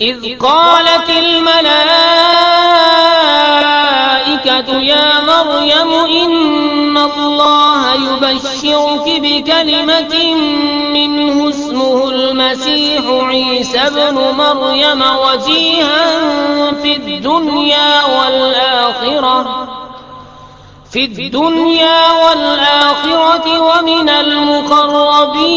إِذْ قَالَتِ الْمَلَائِكَةُ يَا مَرْيَمُ إِنَّ اللَّهَ يُبَشِّرُكِ بِكَلِمَةٍ مِّنْهُ اسْمُهُ الْمَسِيحُ عِيسَى ابْنُ مَرْيَمَ وَجِيهًا فِي الدُّنْيَا وَالْآخِرَةِ في الدنيا والآخرة ومن المقربين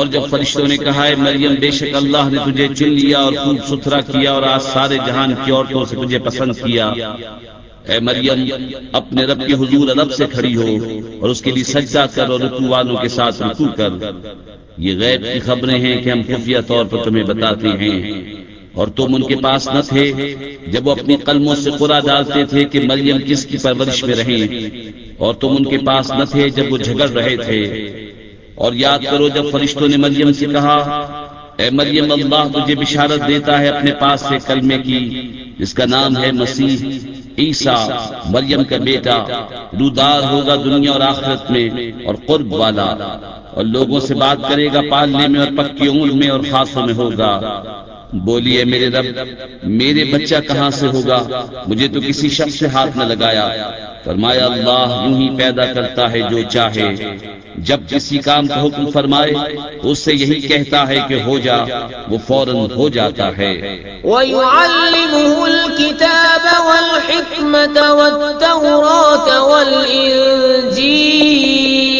اور جب فرشتوں نے کہا ہے مریم، بے شک اللہ نے تجھے چن لیا اور خوب ستھرا کیا اور آج سارے جہان کی عورتوں سے تجھے پسند کیا۔ اے مریم، اپنے رب کے حضور ادب سے کھڑی ہو اور اس کے لیے سجدہ کر اور رکو والوں کے ساتھ رکو کر۔ یہ غیب کی خبریں ہیں کہ ہم خفیہ طور پر تمہیں بتاتے ہیں۔ اور تم ان کے پاس نہ تھے جب وہ اپنی قلموں سے قرا ڈالتے تھے کہ مریم کس کی پرورش میں رہیں۔ اور تم ان کے پاس نہ تھے جب وہ جھگڑ رہے تھے۔ اور یاد کرو جب فرشتوں نے مریم سے کہا اے مریم اللہ تجھے بشارت دیتا ہے اپنے پاس سے کلمے کی جس کا نام ہے مسیح عیسیٰ مریم کا بیٹا رودار ہوگا دنیا اور آخرت میں اور قرب والا۔ اور لوگوں سے بات کرے گا پالنے میں اور پکی عمر میں اور خاصوں میں ہوگا۔ بولیے میرے رب، میرے بچہ کہاں سے ہوگا؟ مجھے تو کسی شخص سے ہاتھ نہ لگایا۔ فرمایا، اللہ یوں ہی پیدا کرتا ہے جو چاہے۔ جب کسی کام کا حکم فرمائے اس سے یہی کہتا ہے کہ ہو جا، وہ فوراً ہو جاتا ہے۔ وَيُعَلِّمُهُ الْكِتَابَ وَالْحِكْمَةَ وَالتَّوْرَاةَ وَالْإِنْجِيلَ۔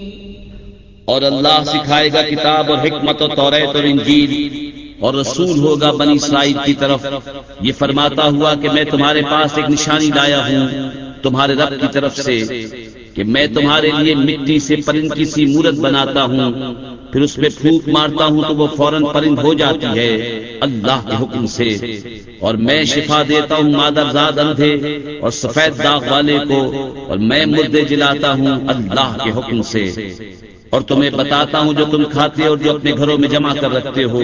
اور اللہ سکھائے گا کتاب اور حکمت و توریت اور انجیل اور رسول ہوگا بنی اسرائیل کی طرف۔ یہ فرماتا ہوا کہ میں تمہارے پاس ایک نشانی لایا ہوں۔ تمہارے رب کی طرف سے کہ میں تمہارے لیے مٹی سے پرند کی سی مورت بناتا ہوں۔ پھر اس میں پھونک مارتا ہوں تو وہ فوراً پرند ہو جاتی ہے۔ اللہ کے حکم سے۔ اور میں شفا دیتا ہوں مادر زاد اندھے اور سفید داغ والے کو اور میں مردے جلاتا ہوں اللہ کے حکم سے اور تمہیں بتاتا ہوں جو تم کھاتے اور جو اپنے گھروں میں جمع کر رکھتے ہو۔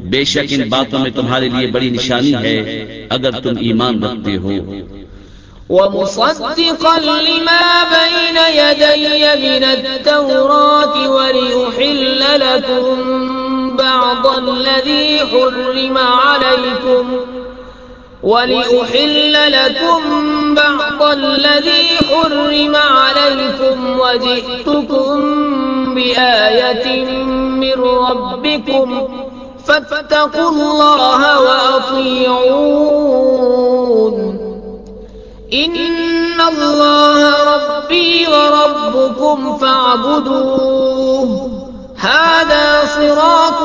بے شک ان باتوں میں تمہارے لیے بڑی نشانی ہے، اگر تم ایمان رکھتے ہو۔ ومصدقا لما بين يدي من التوراة وليحل لكم بعض الذي حرم عليكم ولأحل لكم بعض الذي حرم عليكم وجئتكم بآية من ربكم فاتقوا الله وأطيعون. إن الله ربي وربكم فاعبدوه. هذا صراط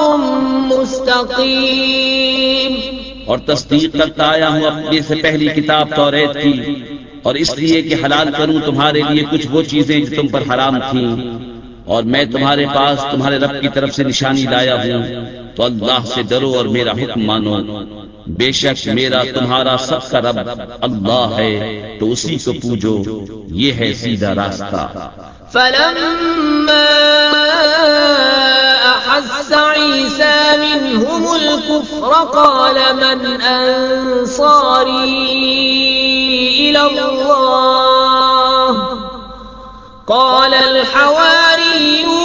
مستقيم. اور تصدیق کرتا آیا ہوں اپنے سے پہلی کتاب توریت کی، اور اس لیے کہ حلال کروں تمہارے لیے کچھ وہ چیزیں جو تم پر حرام تھیں۔ اور میں تمہارے پاس تمہارے رب کی طرف سے نشانی لایا ہوں، تو اللہ سے ڈرو اور میرا حکم مانو۔ بے شک میرا تمہارا سب کا رب اللہ ہے، تو اسی کو پوجو۔ یہ ہے سیدھا راستہ۔ فلما أحس عيسى منهم الكفر قال من أنصاري إلى الله؟ قال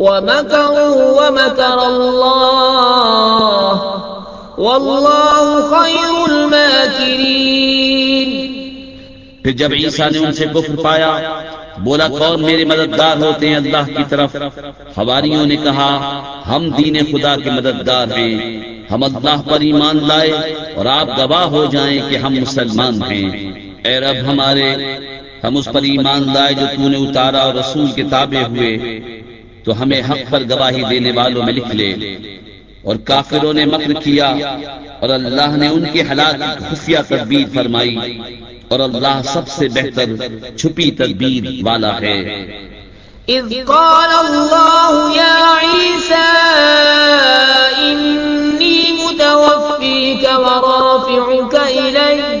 ومكروا ومكر الله والله خير الماكرين. پھر جب عیسیٰ نے ان سے کفر پایا، بولا کون میرے مددگار ہوتے ہیں اللہ کی طرف. ہواریوں نے کہا، ہم دین خدا کے مددگار ہیں، ہم اللہ پر ایمان لائے اور آپ گواہ ہو جائیں کہ ہم مسلمان ہیں۔ اے رب ہمارے، ہم اس پر ایمان لائے جو تو نے اتارا اور رسول کے تابع ہوئے۔ تو ہمیں حق پر گواہی دینے والوں میں لکھ لے۔ اور کافروں نے مکر کیا اور اللہ نے ان کے حالات کی خفیہ تدبیر فرمائی اور اللہ سب سے بہتر چھپی تدبیر والا ہے۔ إذ قال الله يا عيسى إني متوفيك ورافعك إلي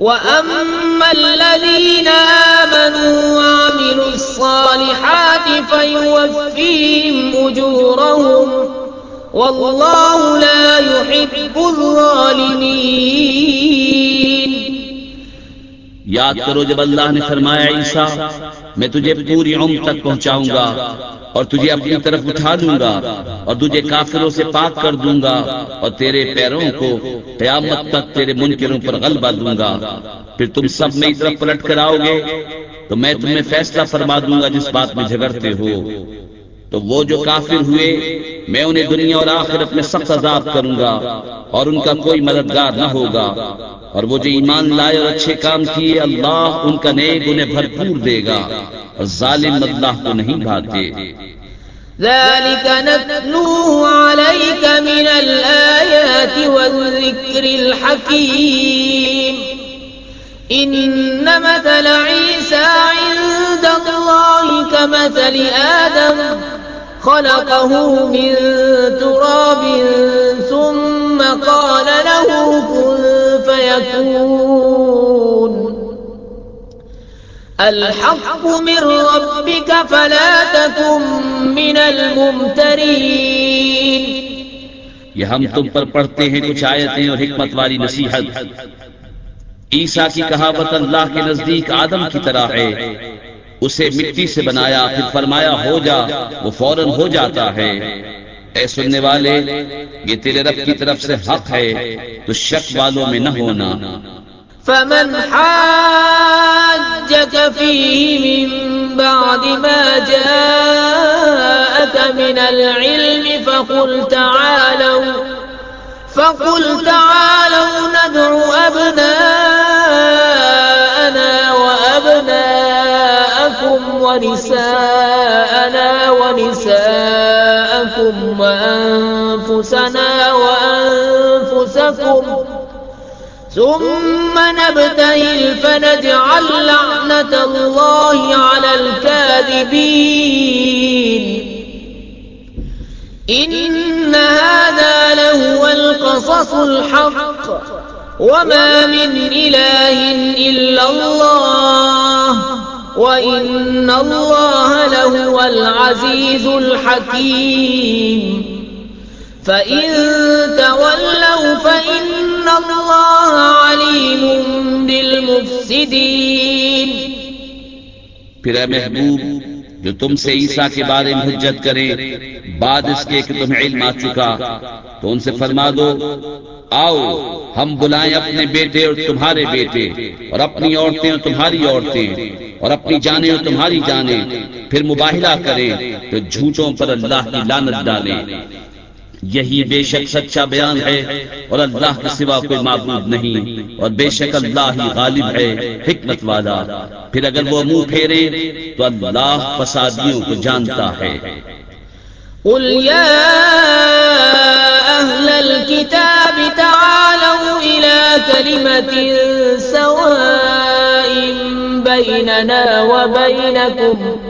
وأما الذين آمنوا وعملوا الصالحات فيوفيهم أجورهم والله لا يحب الظالمين یاد کرو جب اللہ نے فرمایا، عیسیٰ، میں تجھے پوری عمر تک پہنچاؤں گا۔ اور تجھے اپنی طرف اٹھا دوں گا اور تجھے کافروں سے پاک کر دوں گا اور تیرے پیروں کو قیامت تک تیرے منکروں پر غلبہ دوں گا۔ پھر تم سب میری طرف پلٹ کر آؤ گے تو میں تمہیں فیصلہ فرما دوں گا جس بات میں جھگڑتے ہو۔ تو وہ جو کافر ہوئے، میں انہیں دنیا اور آخرت میں سخت عذاب کروں گا اور ان کا کوئی مددگار نہ ہوگا۔ اور وہ جو ایمان لائے اور اچھے کام کیے، اللہ ان کا نیک انہیں بھرپور دے گا اور ظالم اللہ کو نہیں بھاگتے۔ ذلك نتلوه عليك من الآيات والذكر الحكيم إن مثل عيسى عند الله كمثل آدم خلقه من تراب ثم قال له كن فيكون الحق من ربك فلا تكن من الممترين یہ ہم تم پر پڑھتے ہیں کچھ آیتیں اور حکمت والی نصیحت۔ عیسیٰ کی کہاوت اللہ کے نزدیک آدم کی طرح ہے۔ اسے مٹی سے بنایا، پھر فرمایا، ہو جا، وہ فوراً ہو جاتا ہے۔ اے سننے والے، یہ تیرے رب کی طرف سے حق ہے، تو شک والوں میں نہ ہونا۔ فمن حاجك فيه من بعد ما جاءك من العلم فقل تعالوا فقل تعالوا ندعو أبناءنا وأبناءكم ونساءنا ونساءكم وأنفسنا وأنفسكم ثم نبتهل فنجعل لعنة الله على الكاذبين إن هذا لهو القصص الحق. وما من إله إلا الله. وإن الله لهو العزيز الحكيم. فإن تولوا فإن الله عليم بالمفسدين. پھر اے محبوب جو تم سے عیسیٰ کے بارے میں حجت کرے، بعد اس کے کہ تمہیں علم آ چکا، تو ان سے فرما دو، آؤ، ہم بلائیں اپنے بیٹے اور تمہارے بیٹے، اور اپنی عورتیں اور تمہاری عورتیں، اور اپنی جانیں اور تمہاری جانیں، پھر مباہلہ کریں، تو جھوٹوں پر اللہ کی لانت ڈالیں۔ یہی بے شک سچا بیان ہے اور اللہ کے سوا کوئی معبود نہیں اور بے شک اللہ ہی غالب ہے، حکمت والا۔ پھر اگر وہ منہ پھیرے تو اللہ فسادیوں کو جانتا ہے۔ قل يا أهل الكتاب تعالوا إلى كلمة سواء بيننا وبينكم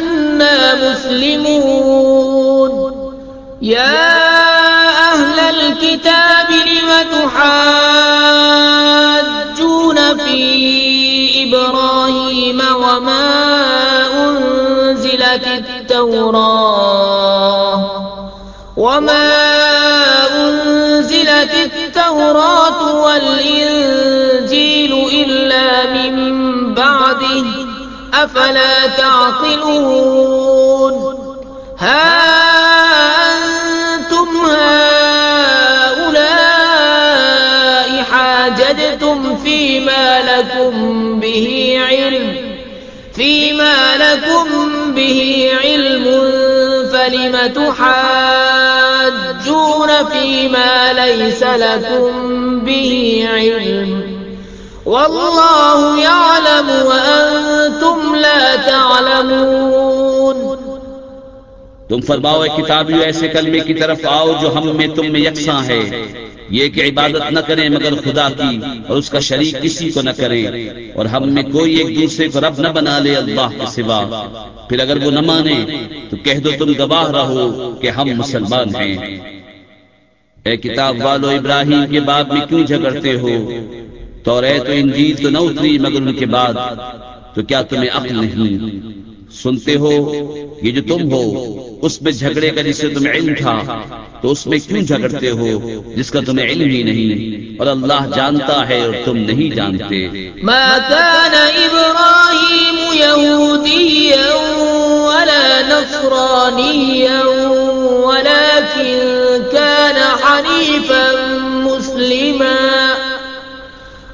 بأننا مسلمون يا أهل الكتاب لم تحاجون في إبراهيم وما أنزلت التوراة وما أنزلت التوراة والإنجيل إلا من بعده أفلا تعقلون؟ ها أنتم هؤلاء حاجدتم فيما لكم به علم، فيما لكم به علم، فلم تحاجون فيما ليس لكم به علم؟ والله يعلم وأنتم لا تعلمون. تم فرماؤ کتابیوں ایسے کلمے کی طرف آؤ جو ہم میں تم میں یکساں ہے۔ یہ کہ عبادت نہ کریں مگر خدا کی، اور اس کا شریک کسی کو نہ کریں۔ اور ہم میں کوئی ایک دوسرے کو رب نہ بنا لے اللہ کے سوا۔ پھر اگر وہ نہ مانے، تو کہہ دو تم گواہ رہو کہ ہم مسلمان ہیں۔ اے کتاب والو ابراہیم کے بعد میں کیوں جھگڑتے ہو؟ تو رے تو انجیل تو نہ اتری مگر ان کے بعد، تو کیا تمہیں عقل نہیں؟ سنتے ہو، یہ جو تم ہو، اس میں جھگڑے کا جسے تمہیں علم تھا، تو اس میں کیوں جھگڑتے ہو؟ جس کا تمہیں علم ہی نہیں، اور اللہ جانتا ہے اور تم نہیں جانتے۔ ما كان إبراهيم يهوديا ولا نصرانيا، ولكن كان حنيفا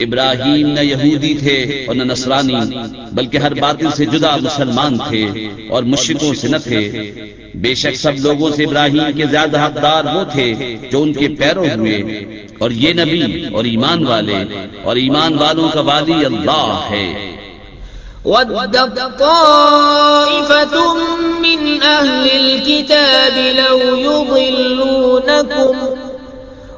ابراہیم نہ یہودی تھے اور نہ نصرانی، بلکہ ہر باطل سے جدا مسلمان تھے اور مشرکوں سے نہ تھے۔ بے شک سب لوگوں سے ابراہیم کے زیادہ حقدار وہ تھے جو ان کے پیروں ہوئے۔ اور یہ نبی اور ایمان والے اور ایمان والوں کا والی اللہ ہے۔ ودت طائفة من أهل الكتاب لو يضلونكم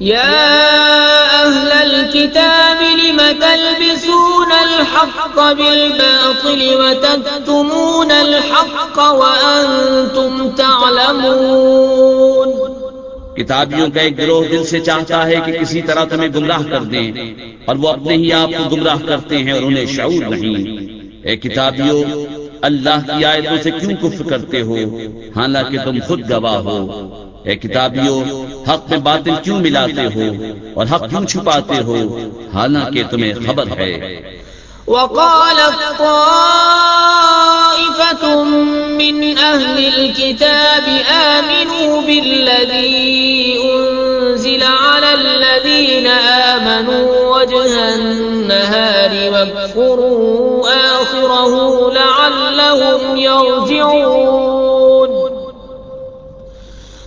يا أهل الكتاب لم تلبسون الحق بالباطل وتكتمون الحق وأنتم تعلمون؟ کتابیوں کا ایک گروہ دل سے چاہتا ہے کہ کسی طرح تمہیں گمراہ کر دیں اور وہ اپنے ہی آپ کو گمراہ کرتے ہیں اور انہیں شعور نہیں۔ اے کتابیوں، اللہ کی آیتوں سے کیوں کفر کرتے ہو؟ حالانکہ تم خود گواہ ہو۔ اے کتابیوں حق میں باطل کیوں ملاتے ہو اور حق کیوں چھپاتے ہو؟ حالانکہ تمہیں خبر ہے۔ وقالت طائفة من أهل الكتاب آمنوا بالذي أنزل على الذين آمنوا وجه النهار واكفروا آخره لعلهم يرجعون.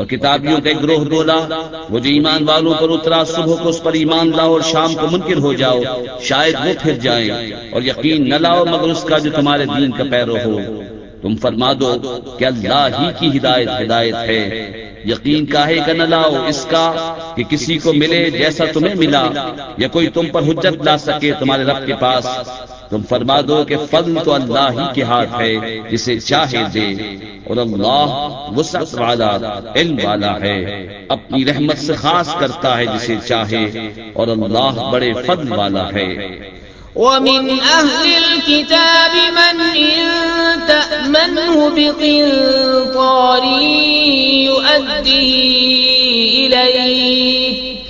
اور کتابیوں کا ایک گروہ بولا، وہ جو ایمان والوں پر اترا، صبح کو اس پر ایمان لاؤ اور شام کو منکر ہو جاؤ، شاید وہ پھر جائیں اور یقین نہ لاؤ مگر اس کا جو تمہارے دین کا پیرو ہو۔ تم فرما دو کہ اللہ ہی کی ہدایت ہدایت ہے۔ یقین کاہے کا نہ لاؤ اس کا کہ کسی کو ملے جیسا تمہیں ملا، یا کوئی تم پر حجت لا سکے تمہارے رب کے پاس۔ تم فرما دو کہ فضل تو اللہ ہی کے ہاتھ ہے، جسے چاہے دے۔ اور اللہ وسعت والا، علم والا ہے۔ اپنی رحمت سے خاص کرتا ہے جسے چاہے۔ اور اللہ بڑے فضل والا ہے۔ ومن أهل الكتاب من إن تأمنه بقنطار يؤديه إليك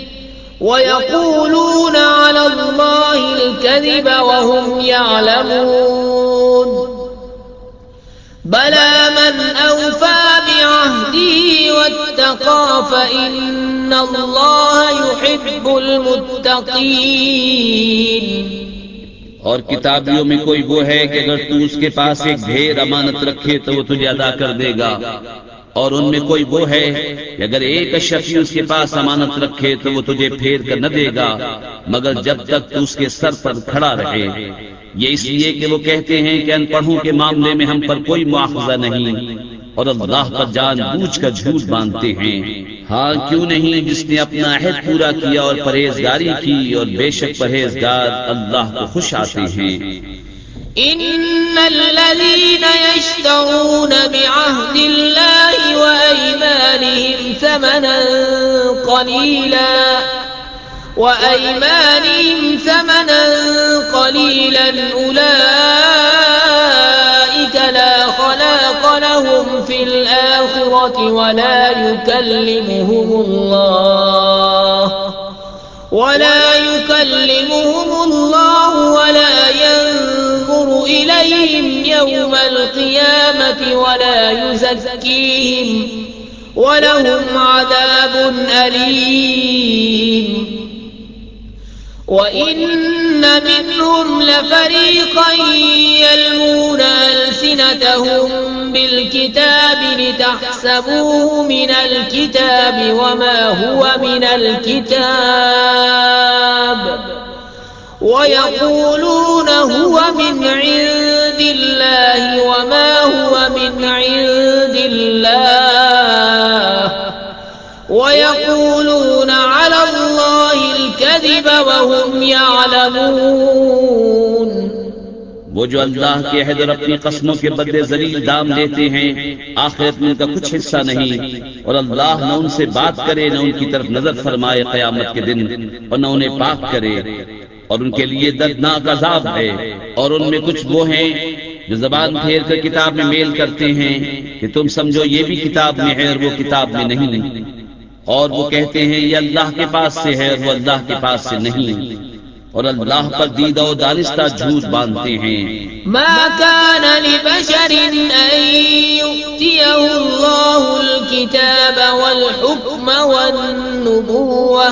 ويقولون على الله الكذب وهم يعلمون بلى من أوفى بعهده واتقى فإن الله يحب المتقين اور کتابیوں میں کوئی وہ ہے کہ اگر تو اس کے پاس ایک ڈھیر امانت رکھے تو وہ تجھے ادا کر دے گا۔ اور ان میں کوئی وہ ہے کہ اگر ایک اشرفی اس کے پاس امانت رکھے تو وہ تجھے پھیر کر نہ دے گا، مگر جب تک تو اس کے سر پر کھڑا رہے۔ یہ اس لیے کہ وہ کہتے ہیں کہ ان پڑھوں کے معاملے میں ہم پر کوئی مواخذہ نہیں، اور اللہ پر جان بوجھ کر جھوٹ باندھتے ہیں۔ ہاں کیوں نہیں؟ جس نے اپنا عہد پورا کیا اور پرہیزگاری کی، اور بے شک پرہیزگار اللہ کو خوش آتے ہیں۔ إن الذين يشترون بعهد الله وأيمانهم ثمنا قليلا وأيمانهم ثمنا قليلا أولئك لا خلاق لهم في الآخرة ولا يكلمهم الله ولا يكلمهم الله إليهم يوم القيامة ولا يزكيهم ولهم عذاب أليم. وإن منهم لفريقا يلمون ألسنتهم بالكتاب لتحسبوه من الكتاب وما هو من الكتاب. ويقولون هو من عند الله وما هو من عند الله. ويقولون على الله الكذب وهم يعلمون. وہ جو اللہ کے عہد اور اپنی قسموں کے بدلے ذلیل دام لیتے ہیں، آخرت میں ان کا کچھ حصہ نہیں، اور اللہ نہ ان سے بات کرے، نہ ان کی طرف نظر فرمائے قیامت کے دن، اور نہ انہیں پاک کرے۔ اور ان کے لیے دردناک عذاب ہے. اور ان میں کچھ وہ ہیں جو زبان پھیر کر کتاب میں میل کرتے ہیں کہ تم سمجھو یہ بھی کتاب میں ہے اور وہ کتاب میں نہیں. اور وہ کہتے ہیں یہ اللہ کے پاس سے ہے اور وہ اللہ کے پاس سے نہیں. اور اللہ پر دیدہ و دانستہ جھوٹ باندھتے ہیں. ما كان لبشر أن يؤتيه الله الكتاب والحكم والنبوة.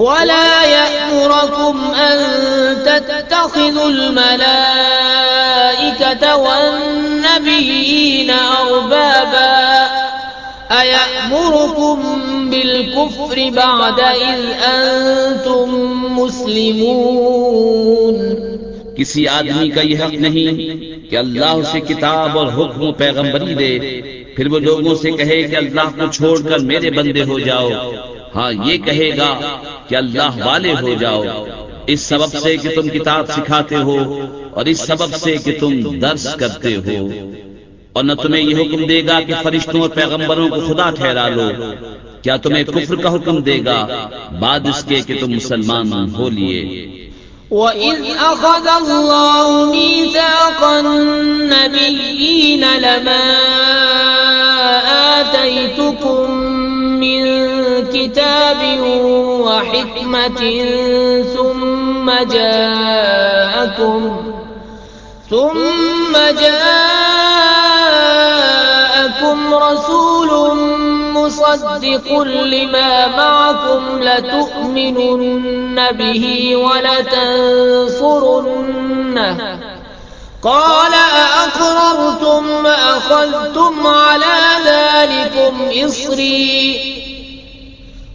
ولا يأمركم أن تتخذوا الملائكة والنبيين أربابا أيأمركم بالكفر بعد إذ أنتم مسلمون کسی آدمی کا یہ حق نہیں کہ اللہ اسے کتاب اور حکم و پیغمبری دے، پھر وہ لوگوں سے کہے کہ اللہ کو چھوڑ کر میرے بندے ہو جاؤ۔ ہاں یہ کہے گا کہ اللہ والے ہو جاؤ اس سبب سے کہ تم کتاب سکھاتے ہو اور اس سبب سے کہ تم درس کرتے ہو۔ اور نہ تمہیں یہ حکم دے گا کہ فرشتوں اور پیغمبروں کو خدا ٹھہرا لو۔ کیا تمہیں کفر کا حکم دے گا؟ بعد اس کے کہ تم مسلمان ہو لیے۔ وَإِذْ أَخَذَ اللَّهُ مِيثَاقَ النَّبِيِّينَ لَمَا آتَيْتُكُم مِّن كِتَابٍ وَحِكْمَةٍ ثُمَّ جَاءَكُمْ ثُمَّ جَاءَكُمْ رَسُولٌ مصدق لما معكم لتؤمنن به ولتنصرنه قال أأقررتم أخذتم على ذلكم إصري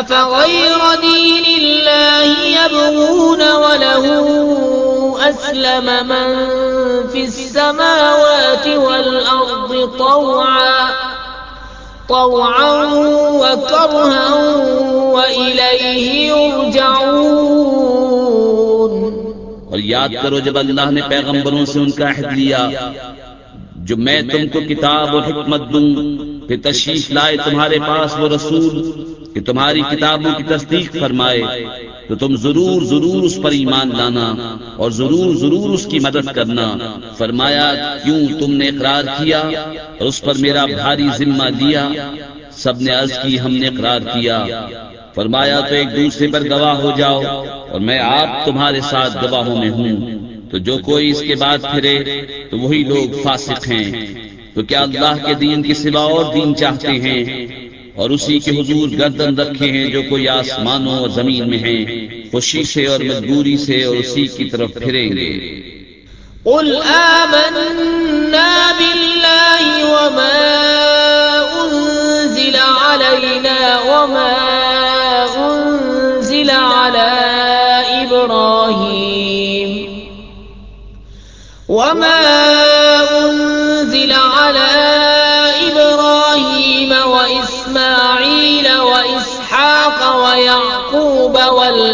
أفغير دين الله يبغون وله أسلم من في السماوات والأرض طوعا طوعا وكرها وإليه يرجعون. اور یاد کرو جب اللہ نے پیغمبروں سے ان کا عہد لیا، جو میں تم کو کتاب اور حکمت دوں کہ تشریف لائے تمہارے پاس وہ رسول کہ تمہاری کتابوں کی تصدیق فرمائے تو تم ضرور ضرور اس پر ایمان لانا اور ضرور ضرور اس کی مدد کرنا۔ فرمایا، کیوں تم نے اقرار کیا اور اس پر میرا بھاری ذمہ لیا سب نے عرض کی، ہم نے اقرار کیا۔ فرمایا، تو ایک دوسرے پر گواہ ہو جاؤ اور میں آپ تمہارے ساتھ گواہوں میں ہوں۔ تو جو کوئی اس کے بعد پھرے، تو وہی لوگ فاسق ہیں۔ تو کیا اللہ کے دین کے سوا اور دین چاہتے ہیں؟ اور اسی کے حضور گردن رکھے ہیں جو کوئی آسمانوں اور زمین میں ہیں خوشی سے اور مجبوری سے اور اسی کی طرف پھریں گے۔ قل آمنا باللہ وما انزل علینا وما انزل على ابراہیم وما انزل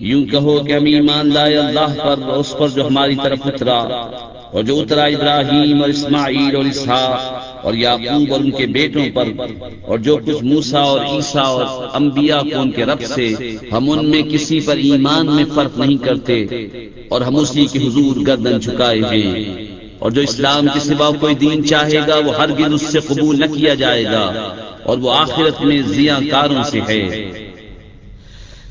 یوں کہو کہ ہم ایمان لائے اللہ پر اس پر جو ہماری طرف اترا اور جو اترا ابراہیم اور اسماعیل اور اسحاق اور یعقوب اور ان کے بیٹوں پر اور جو کچھ موسا اور عیسیٰ اور انبیاء کو ان کے رب سے، ہم ان میں کسی پر ایمان میں فرق نہیں کرتے اور ہم اسی کے حضور گردن چکائے ہیں۔ اور جو اسلام کے سوا کوئی دین چاہے گا، وہ ہر اس سے قبول نہ کیا جائے گا اور وہ آخرت میں زیاں کاروں سے ہے۔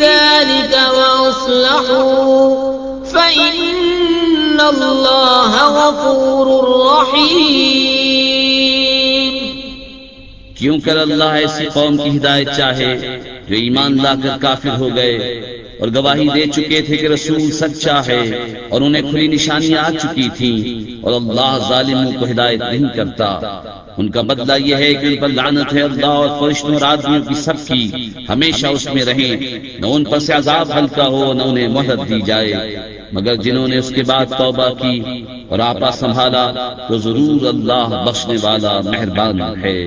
ذلك وأصلحوا، فإن الله غفور رحيم. کیوں کر اللہ ایسی قوم کی ہدایت چاہے جو ایمان لا کر کافر ہو گئے اور گواہی دے چکے تھے کہ رسول سچا ہے اور انہیں کھلی نشانیاں آ چکی تھیں اور اللہ ظالموں کو ہدایت نہیں کرتا۔ ان کا بدلہ یہ ہے کہ ان پر لعنت ہے اللہ اور فرشتوں اور آدمیوں کی سب کی۔ ہمیشہ اس میں رہیں۔ نہ ان پر سے عذاب ہلکا ہو، نہ انہیں مہلت دی جائے۔ مگر جنہوں نے اس کے بعد توبہ کی اور آپا سنبھالا تو ضرور اللہ بخشنے والا مہربان ہے۔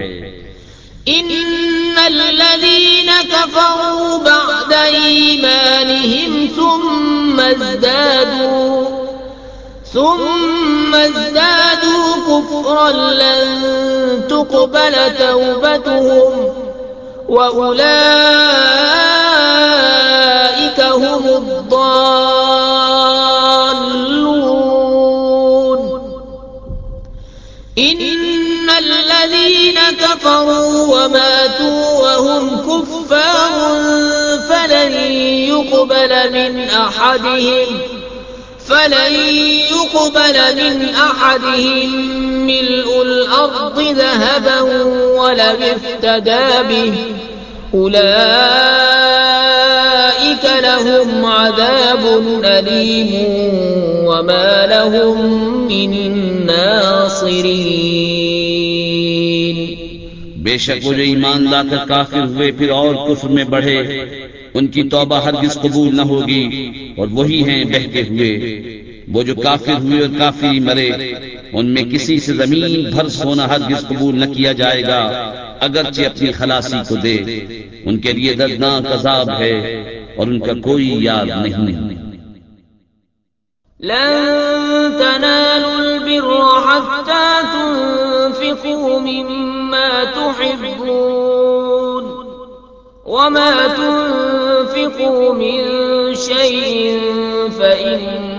ان الذين كفروا بعد ايمانهم ثم ازدادوا ثم ازدادوا كفرا لن تقبل توبتهم وأولئك هم الذين كفروا وماتوا وهم كفار فلن يقبل من أحدهم فلن يقبل من أحدهم ملء الأرض ذهبا ولم افتدى به أولئك لهم عذاب أليم وما لهم من ناصرين. بے شک وہ جو ایمان لا کر کافر ہوئے، پھر اور کفر میں بڑھے، ان کی توبہ ہرگز قبول نہ ہوگی، اور وہی ہیں بہتے ہوئے۔ وہ جو کافر ہوئے اور کافی مرے، ان میں کسی سے زمین بھر سونا ہرگز قبول نہ کیا جائے گا، اگرچہ اپنی خلاصی کو دے۔ ان کے لیے دردناک عذاب ہے اور ان کا کوئی یاد نہیں۔ لن تنالوا البر حتى تنفقوا مما تحبون، وما تنفقوا من شيء فإن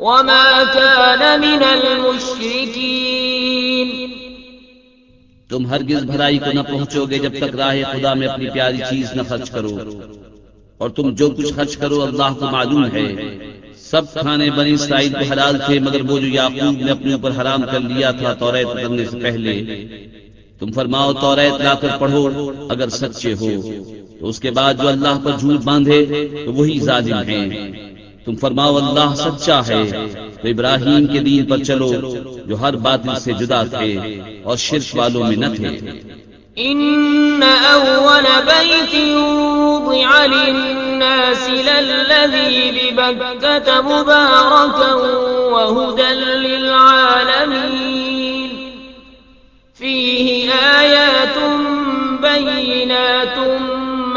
وما كان من المشركين تم ہرگز بھلائی کو نہ پہنچو گے جب تک راہ خدا میں اپنی پیاری چیز نہ خرچ کرو۔ اور تم جو کچھ خرچ کرو اللہ کو معلوم ہے۔ سب کھانے بنی اسرائیل کو حلال تھے، مگر وہ جو یعقوب نے اپنے اوپر حرام کر لیا تھا توریت کرنے سے پہلے۔ تم فرماؤ، توریت لا کر پڑھو، اگر سچے ہو۔ تو اس کے بعد جو اللہ پر جھوٹ باندھے، تو وہی ظالم ہیں۔ تم فرماؤ اللہ سچا ہے، تو ابراہیم کے دین پر چلو، جو ہر باطل سے جدا تھے اور شرک والوں میں نہ تھے۔ ان اول بیت وضع للناس للذی ببکت مبارکا وهدى للعالمین۔ فیه آیات بینات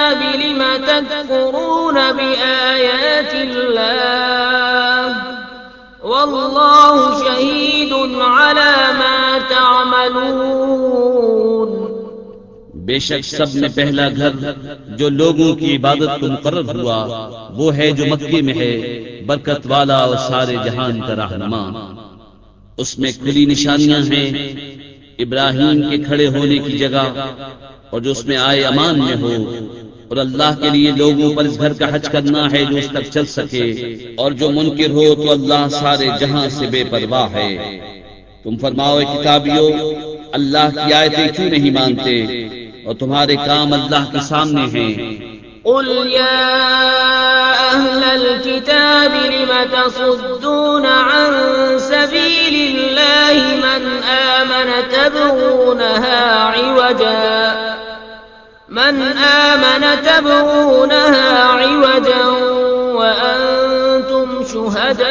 الكتاب لم تكفرون بآيات الله والله شهيد على ما تعملون. بے شک سب میں پہلا گھر جو لوگوں کی عبادت کو مقرر ہوا، وہ ہے جو مکے میں ہے، برکت والا اور سارے جہان کا رہنما۔ اس میں کھلی نشانیاں ہیں، ابراہیم کے کھڑے ہونے کی جگہ، اور جو اس میں آئے امان میں ہو اور اللہ کے لیے لوگوں پر اس گھر کا حج کرنا ہے جو اس تک چل سکے۔ اور جو منکر ہو تو اللہ سارے جہاں سے بے پرواہ ہے۔ تم فرماؤ کتابیوں اللہ کی آیتیں کیوں نہیں مانتے؟ اور تمہارے کام اللہ کے سامنے ہیں۔ قل يا أهل الكتاب لم تصدون عن سبيل الله من آمن تبغونها عوجا من آمن تبغونها عوجا وأنتم شهداء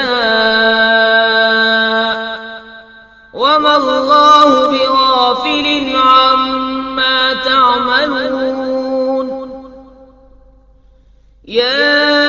وما الله بغافل عما تعملون يا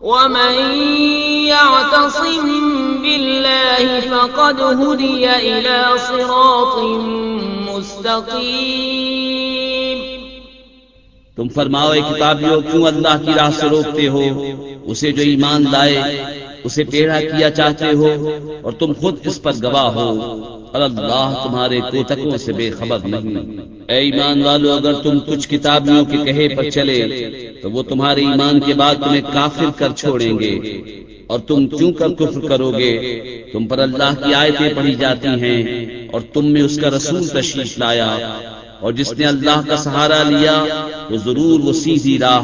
ومن يعتصم بالله فقد هدي إلى صراط مستقيم تم فرماؤ کتابیوں کیوں اللہ کی راہ سے روکتے ہو؟ اسے جو ایمان لائے اسے ٹیڑھا کیا چاہتے ہو اور تم خود اس پر گواہ ہو۔ اور اللہ تمہارے کوتکوں سے بے خبر نہیں۔ اے ایمان والو اگر تم کچھ کتابیوں کے کہے پر چلے تو وہ تمہارے ایمان کے بعد تمہیں کافر کر چھوڑیں گے۔ اور تم کیوں کر کفر کرو گے؟ تم پر اللہ کی آیتیں پڑھی جاتی ہیں اور تم میں اس کا رسول تشریف لایا۔ اور جس نے اللہ کا سہارا لیا تو ضرور وہ سیدھی راہ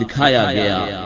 دکھایا گیا۔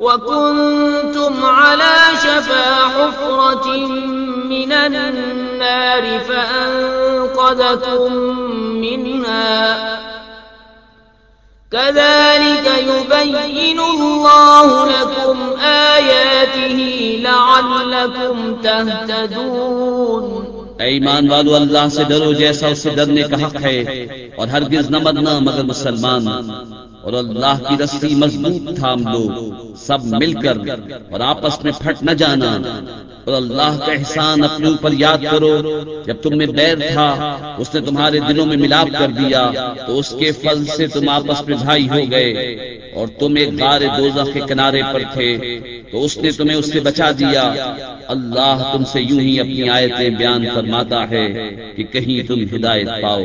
وكنتم على شفا حفرة من النار فأنقذكم منها كذلك يبين الله لكم آياته لعلكم تهتدون اے ایمان والو، اللہ سے ڈرو جیسا اس سے ڈرنے کا حق ہے اور ہرگز نہ مرنا مگر مسلمان۔ اور اللہ کی رسی مضبوط تھام لو، سب مل کر اور آپس میں پھٹ نہ جانا۔ اور اللہ کا احسان اپنے اوپر یاد کرو، جب تم میں بیر تھا، اس نے تمہارے دلوں میں ملاپ کر دیا، تو اس کے فضل سے تم آپس میں بھائی ہو گئے۔ اور تم ایک غار دوزخ کے کنارے پر تھے، تو اس نے تمہیں اس سے بچا دیا۔ اللہ تم سے یوں ہی اپنی آیتیں بیان فرماتا ہے کہ کہیں تم ہدایت پاؤ۔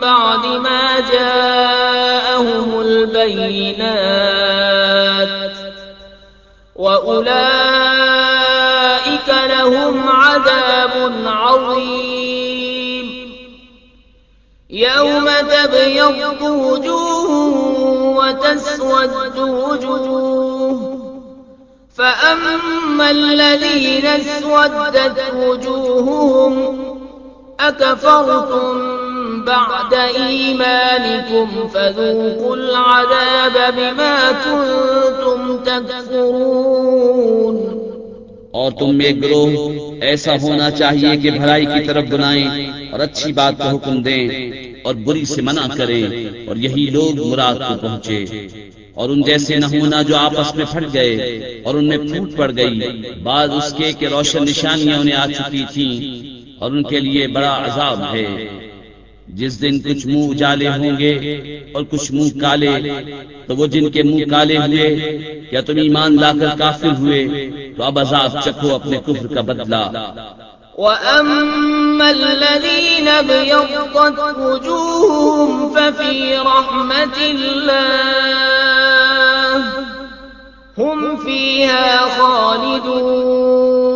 بعد ما جاءهم البينات وأولئك لهم عذاب عظيم. يوم تبيض وجوه وتسود وجوه. فأما الذين اسودت وجوههم أكفرتم بعد إيمانكم فذوقوا العذاب بما كنتم تكفرون. اور تم میں گروہ، ایسا ہونا چاہیے کہ بھلائی کی طرف بنائیں اور اچھی بات کا حکم دیں اور بری سے منع کریں اور یہی لوگ مراد کو پہنچے۔ اور ان جیسے نہ ہونا جو آپس میں پھٹ گئے اور ان میں پھوٹ پڑ گئی، بعد اس کے کہ روشن نشانیاں انہیں آ چکی تھیں اور ان کے لیے بڑا عذاب ہے۔ جس دن کچھ منہ اجالے ہوں گے اور کچھ منہ کالے، تو وہ جن کے منہ کالے ہوئے کیا تم ایمان لا کر کافر ہوئے، تو اب عذاب چکھو اپنے کفر کا بدلہ۔ وَأَمَّا الَّذِينَ بِيَضَّتْ وُجُوهُمْ فَفِي رَحْمَةِ اللَّهِ هُمْ فِيهَا خَالِدُونَ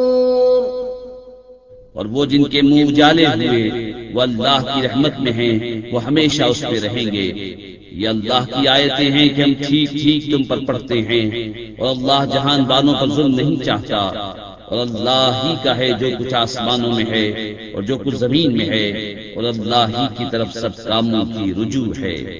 اور وہ جن کے منہ اجالے ہوئے، وہ اللہ کی رحمت میں ہیں، وہ ہمیشہ اس پہ رہیں گے۔ یہ اللہ کی آیتیں ہیں کہ ہم ٹھیک ٹھیک تم پر پڑھتے ہیں۔ اور اللہ جہان بانوں پر ظلم نہیں چاہتا۔ اور اللہ ہی کا ہے جو کچھ آسمانوں میں ہے اور جو کچھ زمین میں ہے۔ اور اللہ ہی کی طرف سب کاموں کی رجوع ہے۔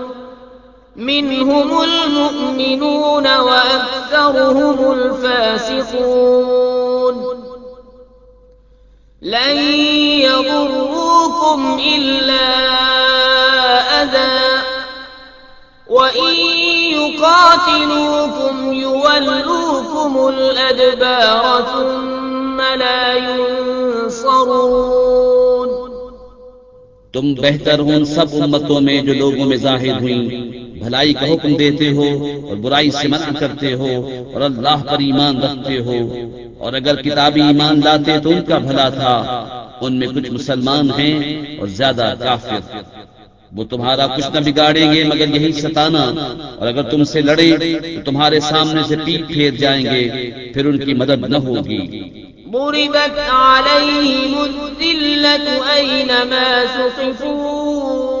منهم المؤمنون وأكثرهم الفاسقون. لن يضروكم إلا أذى. وإن يقاتلوكم يولوكم الأدبار ثم لا ينصرون. تم بہتر ہو ان سب امتوں میں جو لوگوں میں ظاہر ہوئیں۔ بھلائی کا حکم دیتے ہو اور برائی سے منع کرتے ہو اور اللہ پر ایمان رکھتے ہو اور اگر کتابی ایمان لاتے تو ان کا بھلا تھا، ان میں کچھ مسلمان ہیں اور زیادہ کافر۔ وہ تمہارا کچھ نہ بگاڑیں گے مگر یہی ستانا۔ اور اگر تم سے لڑے تو تمہارے سامنے سے پیٹ پھیر جائیں گے، پھر ان کی مدد نہ ہوگی۔ ضربت عليهم الذلة أينما سقفوا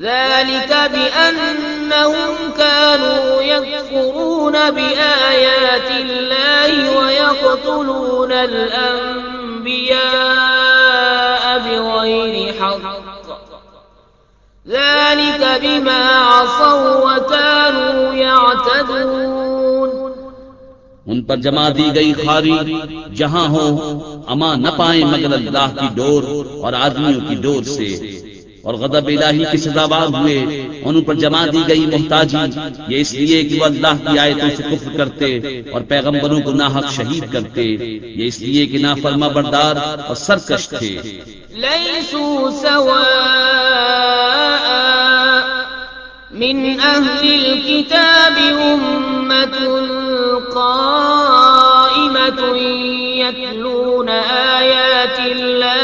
ذلك بأنهم كانوا يكفرون بآيات الله ويقتلون الأنبياء بغير حق. ذلك بما عصوا وكانوا يعتدون. ان پر جمع دی گئی خاری، جہاں ہو اما نہ پائیں مگر اللہ کی ڈور اور آدمیوں کی ڈور سے۔ اور غضب الہی کی سزاوار ہوئے ان پر جمع دی گئی محتاجی، یہ اس لیے کہ وہ اللہ کی آیتوں سے کفر کرتے اور پیغمبروں کو ناحق شہید کرتے، یہ اس لیے کہ نافرما بردار اور سرکش تھے۔ ليسوا سواء من أهل الكتاب أمة قائمة يتلون آيات الله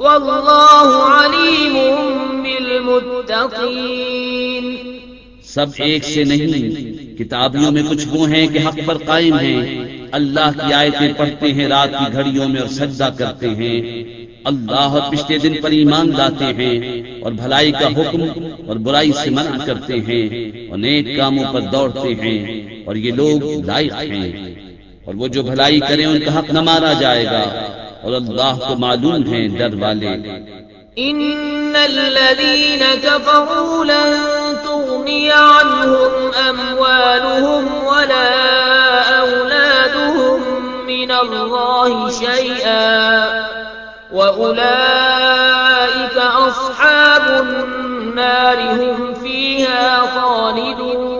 يكفروه والله عليم بالمتقين سب ایک سے نہیں، کتابیوں میں کچھ وہ ہیں کہ حق پر قائم ہیں۔ اللہ کی آیتیں پڑھتے ہیں، رات کی گھڑیوں میں اور سجدہ کرتے ہیں۔ اللہ اور پچھلے دن پر ایمان لاتے ہیں اور بھلائی کا حکم اور برائی سے منع کرتے ہیں اور نیک کاموں پر دوڑتے ہیں اور یہ لوگ لائق ہیں۔ اور وہ جو بھلائی کریں، ان کا حق نہ مارا جائے گا۔ اور اللہ کو معلوم ہیں ڈر والے۔ إن الذين كفروا لن تغني عنهم أموالهم ولا أولادهم من الله شيئا وأولئك أصحاب النار، هم فيها خالدون۔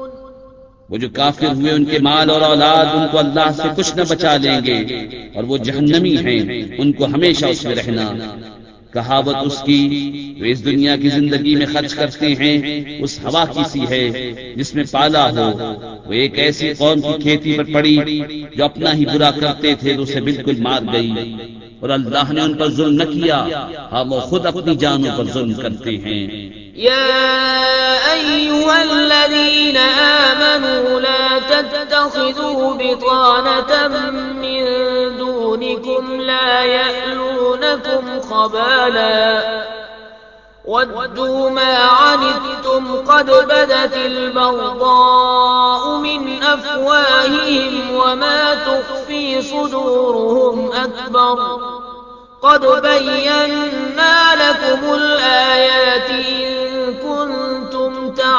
وہ جو کافر ہوئے، ان کے مال اور اولاد، ان کو اللہ سے کچھ نہ بچا لیں گے، اور وہ جہنمی ہیں، ان کو ہمیشہ اس میں رہنا۔ کہاوت اس کی وہ اس دنیا کی زندگی میں خرچ کرتے ہیں، اس ہوا کی سی ہے، جس میں پالا ہو۔ وہ ایک ایسی قوم کی کھیتی پر پڑی، جو اپنا ہی برا کرتے تھے، تو اسے بالکل مار گئی۔ اور اللہ نے ان پر ظلم نہ کیا، ہم وہ خود اپنی جانوں پر ظلم کرتے ہیں۔ يا أيها الذين آمنوا لا تتخذوا بطانة من دونكم لا يألونكم خبالا ودوا ما عنتم قد بدت البغضاء من أفواههم وما تخفي صدورهم أكبر قد بينا لكم الآيات إن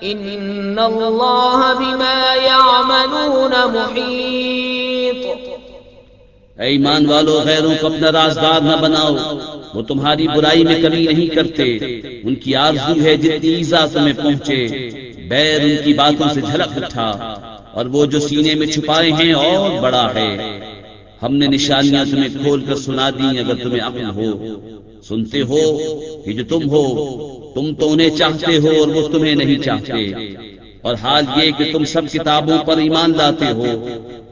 ان اللہ بما يعملون محيط۔ اے ایمان والو، غیروں کو اپنا رازدار نہ بناؤ۔ وہ تمہاری برائی میں کمی نہیں کرتے۔ ان کی آرزو ہے جتنی ایزا تمہیں پہنچے۔ بیر ان کی باتوں سے جھلک اٹھا۔ اور وہ جو سینے میں چھپائے ہیں اور بڑا ہے۔ ہم نے نشانیاں تمہیں کھول کر سنا دی اگر تمہیں عقل ہو۔ سنتے ہو کہ جو تم ہو، تم تو انہیں چاہتے ہو اور وہ تمہیں نہیں چاہتے۔ اور حال یہ کہ تم سب کتابوں پر ایمان لاتے ہو۔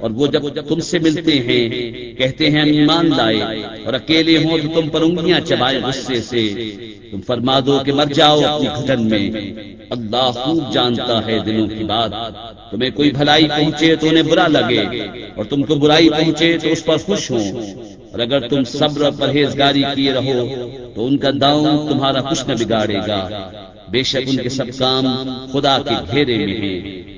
اور وہ جب تم سے ملتے ہیں، کہتے ہیں ہم ایمان لائے اور اکیلے ہوں تو تم پر انگلیاں چبائے غصے سے، تم فرما دو کہ مر جاؤ اپنی گھٹن میں۔ اللہ خوب جانتا ہے دلوں کی بات۔ تمہیں کوئی بھلائی پہنچے تو انہیں برا لگے، اور تم کو برائی پہنچے تو اس پر خوش ہوں۔ اور اگر تم صبر اور پرہیزگاری کیے رہو، تو ان کا داؤں تمہارا کچھ نہ بگاڑے گا۔ بے شک ان کے سب کام خدا کے گھیرے میں ہیں۔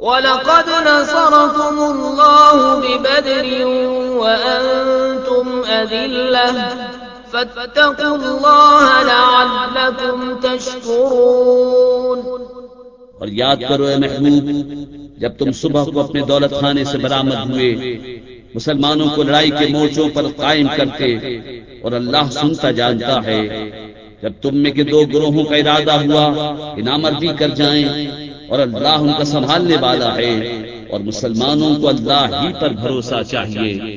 ولقد نصركم الله ببدر وأنتم أذلة فاتقوا الله لعلكم تشكرون اور یاد کرو اے محبوب، جب تم صبح کو اپنے دولت خانے سے برآمد ہوئے، مسلمانوں کو لڑائی کے مورچوں پر قائم کرتے اور اللہ سنتا جانتا ہے، جب تم میں کے دو گروہوں کا ارادہ ہوا کہ نامردی کر جائیں اور اللہ ان کا سنبھالنے والا ہے اور مسلمانوں کو اللہ ہی پر بھروسہ چاہیے۔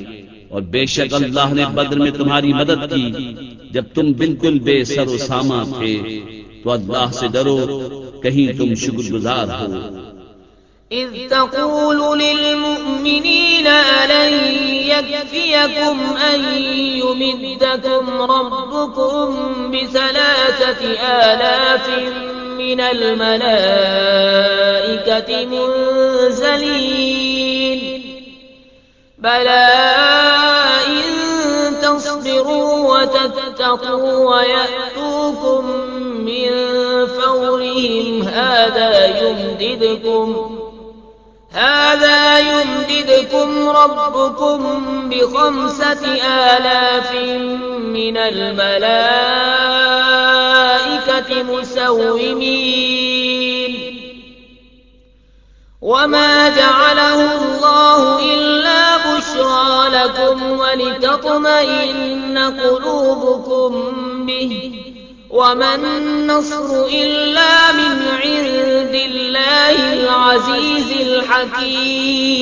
اور بے شک اللہ نے بدر میں تمہاری مدد کی۔ جب تم بالکل بے سر و ساما تھے، تو اللہ سے ڈرو، کہیں تم شکر گزار ہو۔ إذ تقول للمؤمنين ألن يكفيكم أن يمدكم ربكم بثلاثة آلاف؟ من الملائكة منزلين. بلى إن تصبروا وتتقوا ويأتوكم من فورهم هذا يمددكم هذا يمددكم ربكم بخمسة آلاف من الملائكة. مسومين وما جعله الله إلا بشرى لكم ولتطمئن قلوبكم به وما النصر إلا من عند الله العزيز الحكيم.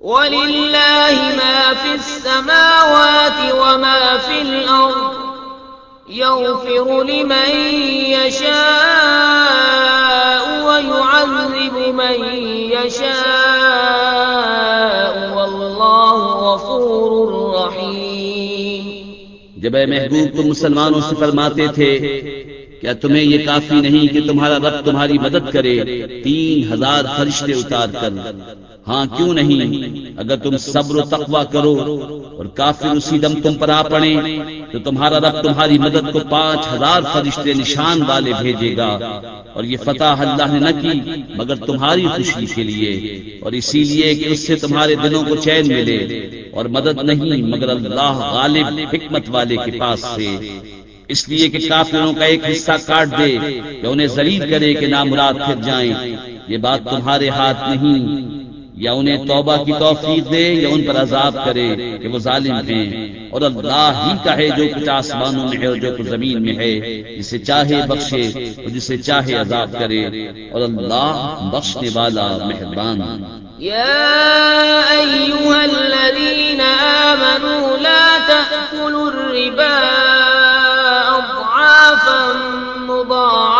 ولله ما في السماوات وما في الأرض يغفر لمن يشاء ويعذب من يشاء والله غفور رحيم جب اے محبوب تم مسلمانوں سے فرماتے تھے کیا تمہیں یہ کافی نہیں کہ تمہارا رب تمہاری مدد کرے، تین ہزار فرشتے اتار کر۔ ہاں کیوں نہیں؟ اگر تم صبر و تقوا کرو اور کافر اسی دم تم پر آ پڑے، تو تمہارا رب تمہاری مدد کو پانچ ہزار فرشتے نشان والے بھیجے گا۔ اور یہ فتح اللہ نے نہ کی، مگر تمہاری خوشی کے لیے۔ اور اسی لیے کہ اس سے تمہارے دلوں کو چین ملے۔ اور مدد نہیں، مگر اللہ غالب حکمت والے کے پاس سے۔ اس لیے کہ کافروں کا ایک حصہ کاٹ دے، یا انہیں ذلیل کرے کہ نامراد پھر جائیں۔ یہ بات تمہارے ہاتھ نہیں۔ یا انہیں توبہ کی توفیق دے یا ان پر عذاب کرے کہ وہ ظالم ہیں۔ اور اللہ ہی کا ہے جو کچھ آسمانوں میں ہے اور جو کچھ زمین میں ہے۔ جسے چاہے بخشے اور جسے چاہے عذاب کرے۔ اور اللہ بخشنے والا مہربان۔ يا أيها الذين آمنوا لا تأكلوا الربا أضعافا مضاعفة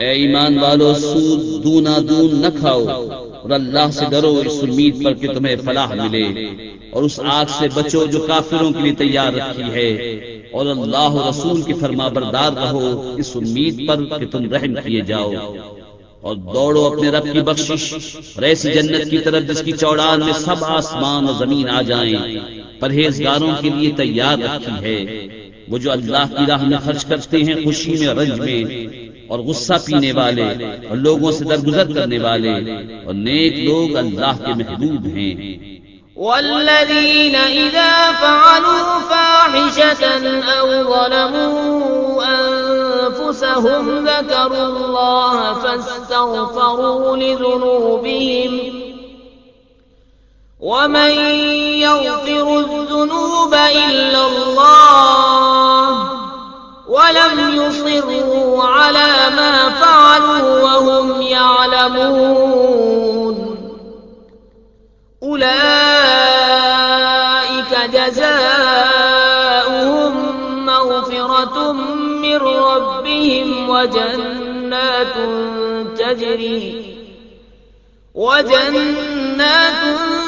اے ایمان والو، سود، دونا دون نہ کھاؤ اور اللہ سے ڈرو، اس امید پر کہ تمہیں فلاح ملے اور اس آگ سے بچو جو کافروں کے لیے تیار رکھی ہے اور اللہ و رسول کی فرما بردار رہو، اس امید پر کہ تم رحم کیے جاؤ اور دوڑو اپنے رب کی بخشش اور ایسی جنت کی طرف جس کی چوڑان میں سب آسمان اور زمین آ جائیں، پرہیزگاروں کے لیے تیار رکھی ہے۔ وہ جو اللہ کی راہ میں خرچ کرتے ہیں خوشی میں، رنج میں، اور غصہ پینے والے، اور لوگوں سے درگزر کرنے والے، اور نیک لوگ اللہ کے محبوب ہیں۔ والذين إذا فعلوا فاحشة أو ظلموا أنفسهم ذكروا الله فاستغفروا لذنوبهم ومن يغفر الذنوب إلا الله ولم يصروا على ما فعلوا وهم يعلمون أولئك جزاؤهم مغفرة من ربهم وجنات تجري وجنات تجري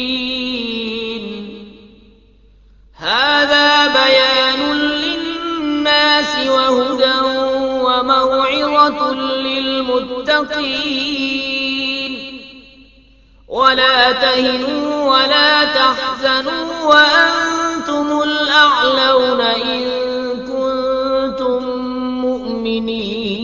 هذا بيان للناس وهدى وموعظة للمتقين. ولا تهنوا ولا تحزنوا وأنتم الأعلون إن كنتم مؤمنين.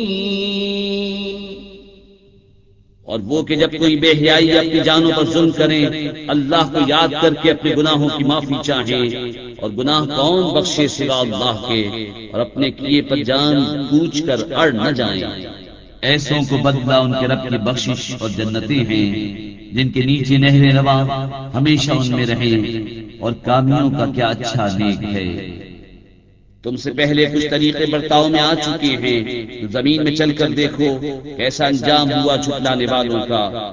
اور وہ کہ جب کوئی بے حیائی اپنی جانوں پر ظلم کریں اللہ کو یاد کر کے اپنے گناہوں کی معافی چاہیں اور گناہ کون بخشے سوا اللہ کے اور اپنے کیے پر جان پوچھ کر اڑ نہ جائیں۔ ایسوں کو بدلا ان کے رب کی بخشش اور جنتیں ہیں، جن کے نیچے نہر روا ہمیشہ ان میں رہیں اور کامیوں کا کیا اچھا نیک ہے۔ تم سے پہلے کچھ طریقے برتاؤ میں آ چکے ہیں۔ تو زمین میں چل کر دیکھو کیسا انجام ہوا چھٹلانے والوں کا۔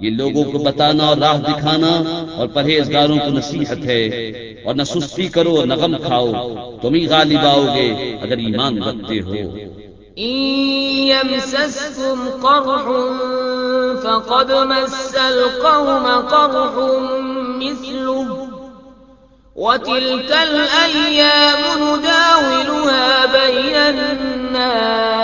یہ لوگوں کو بتانا اور راہ دکھانا اور پرہیزگاروں کو نصیحت ہے۔ اور نہ سستی کرو اور نہ غم کھاؤ۔ تم ہی غالب آؤ گے اگر ایمان رکھتے ہو۔ قرح فقد مس القوم قرح مثله۔ وتلك الأيام نداولها بين الناس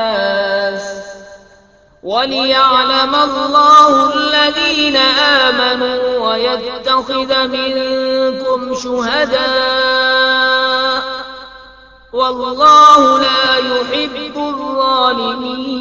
وليعلم الله الذين آمنوا ويتخذ منكم شهداء والله لا يحب الظالمين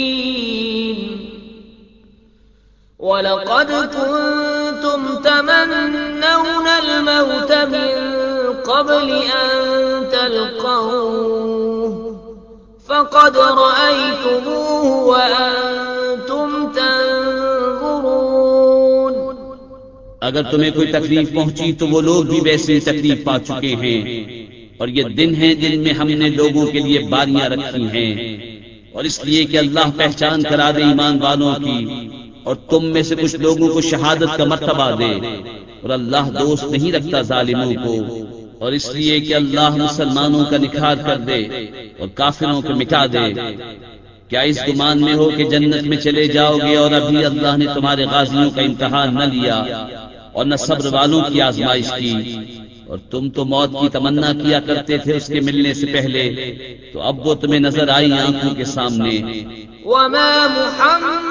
ولقد كنتم تمنون الموت من قبل أن تلقوه فقد رأيتموه وأنتم تنظرون اگر تمہیں کوئی تکلیف پہنچی تو وہ لوگ بھی ویسے تکلیف پا چکے ہیں۔ اور یہ دن ہیں جن میں ہم نے لوگوں کے لیے باریاں رکھی ہیں۔ اور اس لیے کہ اللہ پہچان کرا دے ایمان والوں کی۔ اور تم میں سے کچھ لوگوں کو شہادت کا مرتبہ دے اور اللہ دوست نہیں رکھتا ظالموں کو اور اس لیے کہ اللہ مسلمانوں کا نکھار کر دے اور کافروں کو مٹا دے۔ کیا اس گمان میں ہو کہ جنت میں چلے جاؤ گے اور ابھی اللہ نے تمہارے غازیوں کا امتحان نہ لیا اور نہ صبر والوں کی آزمائش کی اور تم تو موت کی تمنا کیا کرتے تھے اس کے ملنے سے پہلے تو اب وہ تمہیں نظر آئی آنکھوں کے سامنے۔ وما محمد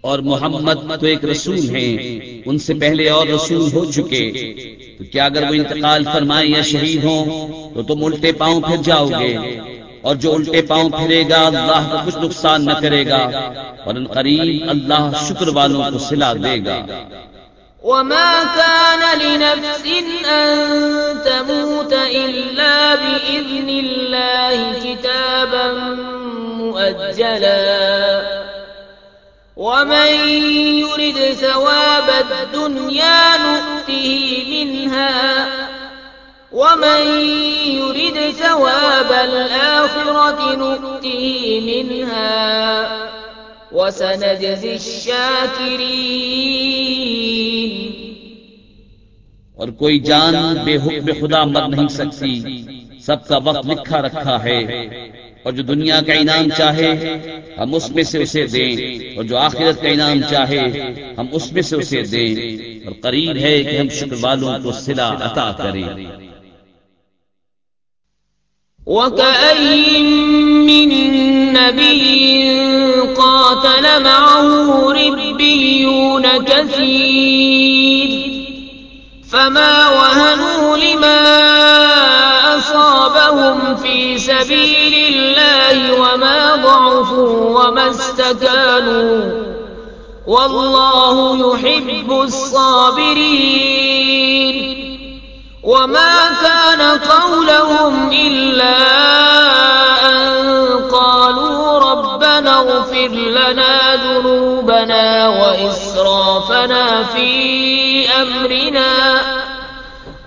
اور محمد تو ایک رسول ہیں، ان سے پہلے اور رسول ہو چکے۔ تو کیا اگر وہ انتقال فرمائے یا شہید ہوں، تو تم الٹے پاؤں پھر جاؤ گے۔ اور جو الٹے پاؤں پھرے گا، اللہ کو کچھ نقصان نہ کرے گا اور ان قریب اللہ شکر والوں کو سلا دے گا۔ وما كان لنفس أن تموت إلا بإذن الله كتابا مؤجلا ومن يرد ثواب الدنيا نؤته منها ومن يرد ثواب الآخرة نؤته منها وسنجزي الشاكرين اور کوئی جان بے حکم خدا مر نہیں سکتی، سب کا وقت لکھا رکھا ہے۔ اور جو دنیا کا انعام چاہے، ہم اس میں سے اسے دیں، اور جو آخرت کا انعام چاہے، ہم اس میں سے اسے دیں۔ اور قریب ہے کہ ہم شکر والوں کو صلہ عطا کریں۔ وكأين من نبي قاتل معه ربيون كثير فما وهنوا لما أصابهم في سبيل الله وما ضعفوا وما استكانوا والله يحب الصابرين وما كان قولهم إلا أن قالوا ربنا اغفر لنا ذنوبنا وإسرافنا في أمرنا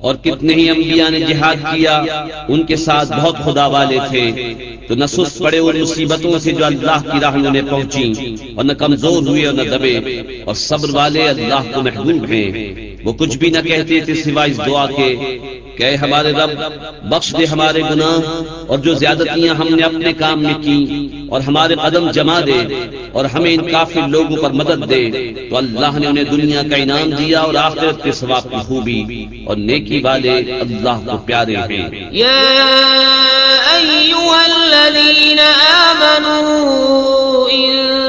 اور کتنے ہی انبیاء نے جہاد کیا، ان کے ساتھ بہت خدا والے تھے۔ تو نہ سست پڑے ان مصیبتوں سے جو اللہ کی راہ میں پہنچی اور نہ کمزور ہوئے اور نہ دبے، اور صبر والے اللہ کو محبوب ہیں۔ وہ کچھ بھی نہ کہتے تھے سوائے اس دعا کے کہ ہمارے رب، بخش دے ہمارے گناہ اور جو زیادتیاں ہم نے اپنے کام میں کی اور ہمارے قدم جما دے اور ہمیں ان کافی لوگوں پر مدد دے، تو اللہ نے انہیں دنیا کا انعام دیا اور آخرت کے ثواب کی خوبی اور نیکی والے اللہ کو پیارے ہیں۔ یا ایوہا الذین آمنوا ان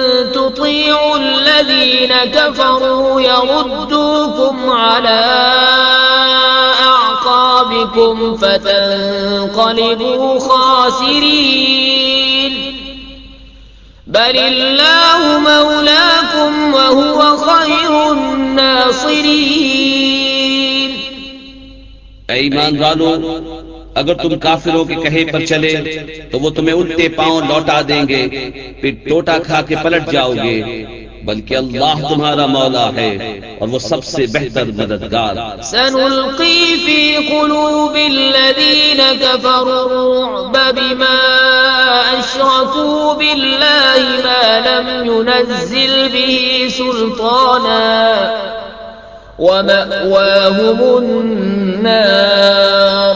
تطیعوا الذین کفروا یردوکم علی بكم فتنقلبوا خاسرين. بل الله مولاكم وهو خير الناصرين. ایمان والو اگر تم کافروں کے کہے پر چلے تو وہ تمہیں الٹے پاؤں لوٹا دیں گے پھر ٹوٹا کھا کے پلٹ جاؤ گے۔ بلکہ اللہ تمہارا مولا ہے اور وہ سب سے بہتر مددگار۔ سنلقی فی قلوب الذین كفروا الرعب بما اشركوا بالله ما لم ينزل به سلطانا ومأواهم النار۔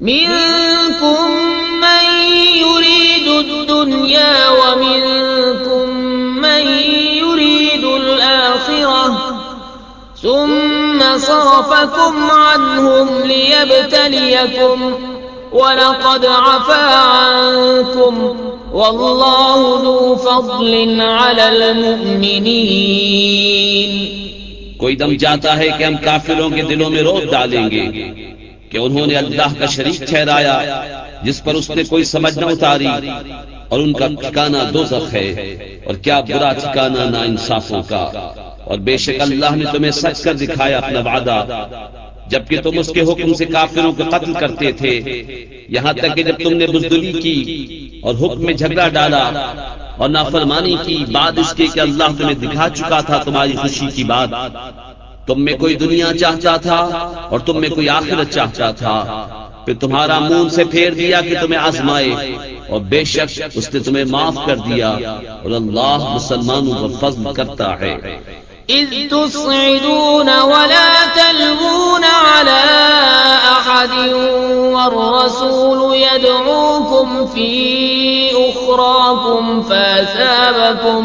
منكم من يريد الدنيا ومنكم من يريد الآخرة ثم صرفكم عنهم ليبتليكم ولقد عفا عنكم والله ذو فضل على المؤمنين کوئی دم جاتا ہے کہ ہم کافروں کے دلوں میں روک ڈالیں گے۔ کہ انہوں نے اللہ کا شریک ٹھہرایا، جس پر اس نے کوئی سمجھ نہ اتاری اور ان کا ٹھکانا دو ہے۔ اور کیا برا ٹھکانا نا انصافوں کا۔ اور بے شک اللہ نے تمہیں سچ کر دکھایا اپنا وعدہ، جبکہ تم اس کے حکم سے کافروں کو قتل کرتے تھے۔ یہاں تک کہ جب تم نے بزدلی کی اور حکم میں جھگڑا ڈالا اور نافرمانی کی بعد اس کے کہ اللہ تمہیں دکھا چکا تھا تمہاری خوشی کی بات۔ تم میں کوئی دنیا چاہتا تھا اور تم میں کوئی آخرت چاہتا تھا۔ پھر تمہارا منہ سے پھیر دیا کہ تمہیں آزمائے اور بے شک اس نے تمہیں معاف کر دیا اور اللہ مسلمانوں پر فضل کرتا ہے۔ إذ تصعدون ولا تلغون على أحد والرسول يدعوكم في أخراكم فأثابكم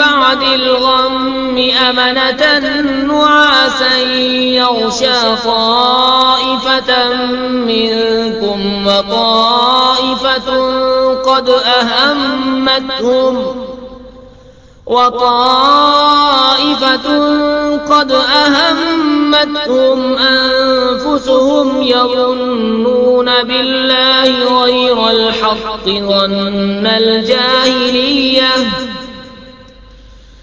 بعد الغم أمنة نعاسا يغشى طائفة منكم وطائفة قد أهمتهم وطائفة قد أهمتهم أنفسهم يظنون بالله غير الحق ظن الجاهلية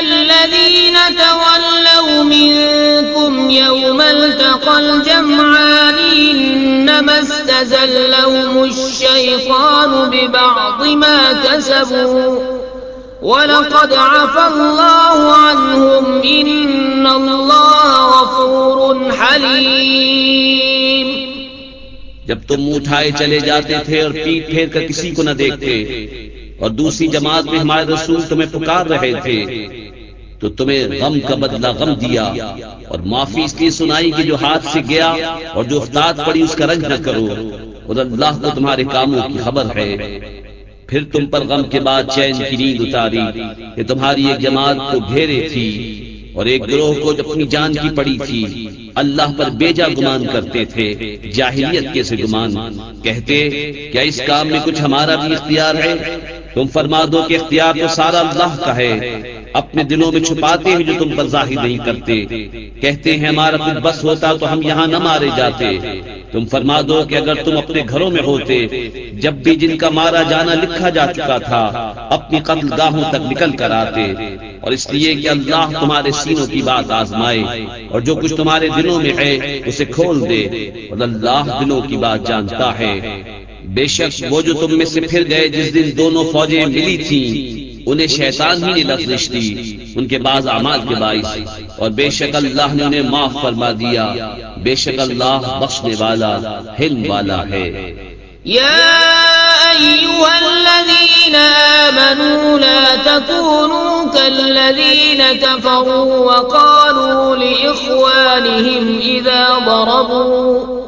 الذين تولوا منكم يوم التقى الجمعان استزلهم الشيطان ببعض ما كسبوا ولقد عفى الله عنهم إن الله غفور حليم جب تم اٹھائے چلے جاتے تھے اور پیٹ پھیر کر کسی کو نہ دیکھتے اور دوسری جماعت میں ہمارے رسول تمہیں پکار رہے تھے تو تمہیں غم کا بدلہ غم دیا۔ اور معافی اس لیے سنائی کہ جو ہاتھ سے گیا اور جو افتاد پڑی اس کا رنگ نہ کرو اور اللہ کو تمہارے کاموں کی خبر ہے۔ پھر تم پر غم کے بعد چین کی نیند اتاری کہ تمہاری ایک جماعت کو گھیرے تھی اور ایک گروہ کو اپنی جان کی پڑی تھی۔ اللہ پر بیجا گمان کرتے تھے۔ جاہلیت کے سے گمان۔ کہتے کیا اس کام میں کچھ ہمارا بھی اختیار ہے تم فرما دو کہ اختیار تو سارا اللہ کا ہے۔ اپنے دلوں میں چھپاتے ہیں جو تم پر ظاہر نہیں کرتے۔ کہتے ہیں ہمارا کچھ بس ہوتا تو ہم یہاں نہ مارے جاتے۔ تم فرما دو کہ اگر تم اپنے گھروں میں ہوتے، جب بھی جن کا مارا جانا لکھا جا چکا تھا، اپنی قتل گاہوں تک نکل کر آتے۔ اور اس لیے کہ اللہ تمہارے سینوں کی بات آزمائے۔ اور جو کچھ تمہارے دلوں میں ہے، اسے کھول دے۔ اور اللہ دلوں کی بات جانتا ہے۔ بے شک وہ جو تم میں سے پھر گئے جس دن دونوں فوجیں ملی تھیں، انہیں شیطان ہی نے لفظ دی، ان کے بعض اعمال کے باعث۔ اور بے شک اللہ نے انہیں معاف فرما دیا۔ بے شک اللہ بخشنے والا ہل والا ہے۔ يا أيها الذين آمنوا لا تكونوا كالذين كفروا وقالوا لإخوانهم إذا ضربوا۔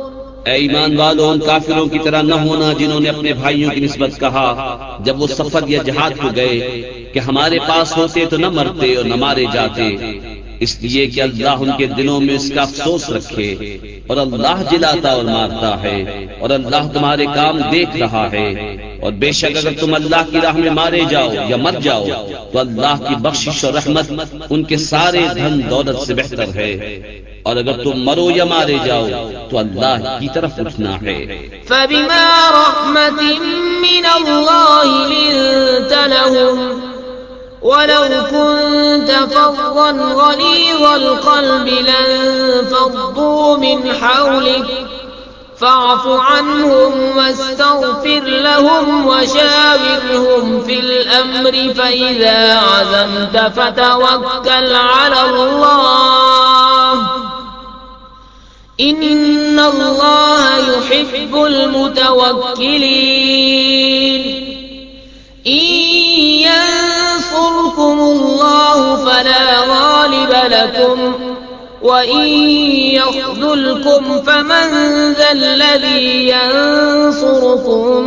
اے ایمان والو، ان کافروں کی طرح نہ ہونا جنہوں نے اپنے بھائیوں کی نسبت کہا، جب وہ سفر یا جہاد کو گئے کہ ہمارے پاس ہوتے تو نہ مرتے اور نہ مارے جاتے۔ اس لیے کہ اللہ ان کے دلوں میں اس کا افسوس رکھے اور اللہ جلاتا اور مارتا ہے اور اللہ تمہارے کام دیکھ رہا ہے اور بے شک اگر تم اللہ کی راہ میں مارے جاؤ یا مر جاؤ تو اللہ کی بخشش اور رحمت ان کے سارے دھن دولت سے بہتر ہے اور اگر تم مرو یا مارے جاؤ تو اللہ کی طرف اٹھنا ہے۔ فبما رحمت من اللہ لنت لهم ولو كنت فظا غليظ القلب لانفضوا من حولك فاعف عنهم واستغفر لهم وشاورهم في الأمر فإذا عزمت فتوكل على الله. إن الله يحب المتوكلين. لكم وإن يخذلكم فمن ذا الذي ينصركم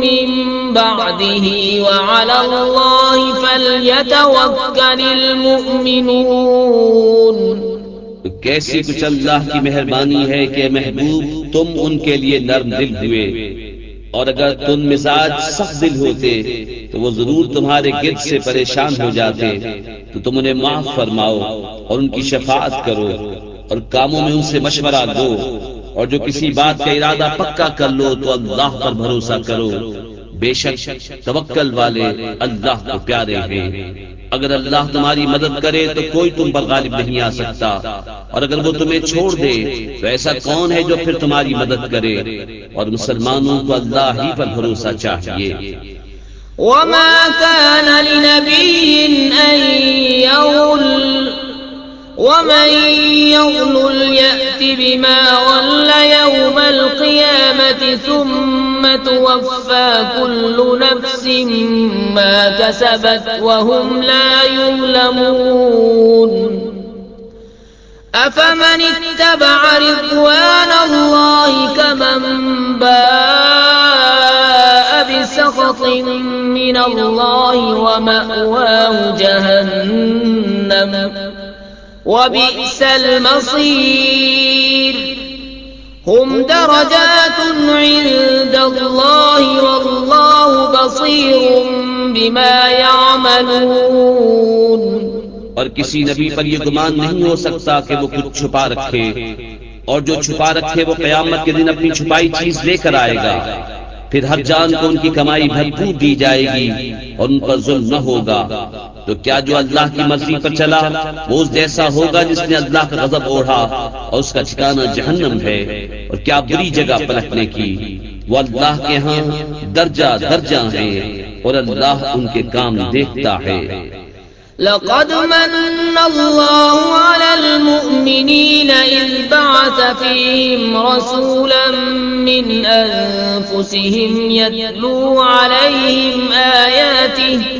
من بعده وعلى الله فليتوكل المؤمنون. کیسی کچھ اللہ کی مہربانی ہے کہ محبوب تم ان کے لیے نرم دل ہوئے؟ اور اگر تم مزاج سخت دل ہوتے تو وہ ضرور تمہارے گرد سے پریشان ہو جاتے، تو تم انہیں معاف فرماؤ اور ان کی شفاعت کرو اور کاموں میں ان سے مشورہ دو اور جو کسی بات کا ارادہ پکا کر لو تو اللہ پر بھروسہ کرو۔ بے شک توکل والے اللہ کو پیارے ہیں۔ اگر اللہ تمہاری مدد کرے تو کوئی تم پر غالب نہیں آ سکتا۔ اور اگر وہ تمہیں چھوڑ دے، تو ایسا کون ہے جو پھر تمہاری مدد کرے؟ اور مسلمانوں کو اللہ ہی پر بھروسہ چاہیے۔ وما كان لنبي أن يغل، ومن يغل يأت بما غل يوم القيامة ثم توفى كل نفس ما كسبت وهم لا يظلمون. أفمن اتبع رضوان الله كمن باء بسخط من الله ومأواه جهنم وبئس المصير. هم درجات عند الله والله بصير بما يعملون. اور کسی نبی پر یہ گمان نہیں ہو سکتا کہ وہ کچھ چھپا رکھے، اور جو چھپا رکھے وہ قیامت کے دن اپنی چھپائی چیز لے کر آئے گا۔ پھر ہر جان کو ان کی کمائی بھرپور دی جائے گی اور ان پر ظلم نہ ہوگا۔ تو کیا جو اللہ کی مرضی پر چلا، وہ اس جیسا ہوگا جس نے اللہ کا غضب اوڑھا اور اس کا ٹھکانا جہنم ہے۔ اور کیا بری جگہ پلٹنے کی؟ وہ اللہ کے ہاں درجہ درجہ ہیں اور اللہ ان کے کام دیکھتا ہے۔ لقد من الله على المؤمنين إذ بعث فيهم رسولا من أنفسهم يتلو عليهم آياته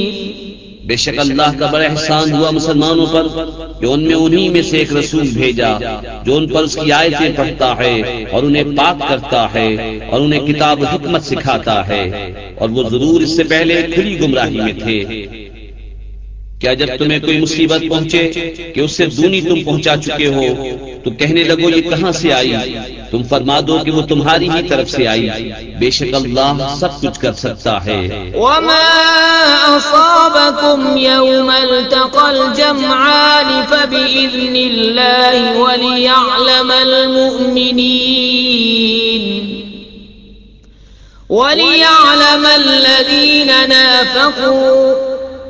بے شک اللہ کا بڑا احسان ہوا مسلمانوں پر کہ ان میں انہی میں سے ایک رسول بھیجا جو ان پر اس کی آیتیں پڑھتا ہے اور انہیں پاک کرتا ہے اور انہیں کتاب حکمت سکھاتا ہے اور وہ ضرور اس سے پہلے کھلی گمراہی میں تھے۔ کیا جب تمہیں کوئی مصیبت پہنچے کہ اس سے دونی تم پہنچا چکے ہو، تو کہنے لگو یہ کہاں سے آئی؟ تم فرما دو کہ وہ تمہاری ہی طرف سے آئی۔ بے شک اللہ سب کچھ کر سکتا ہے۔ وما أصابكم يوم التقى الجمعان فبإذن الله وليعلم المؤمنين وليعلم الذين نافقوا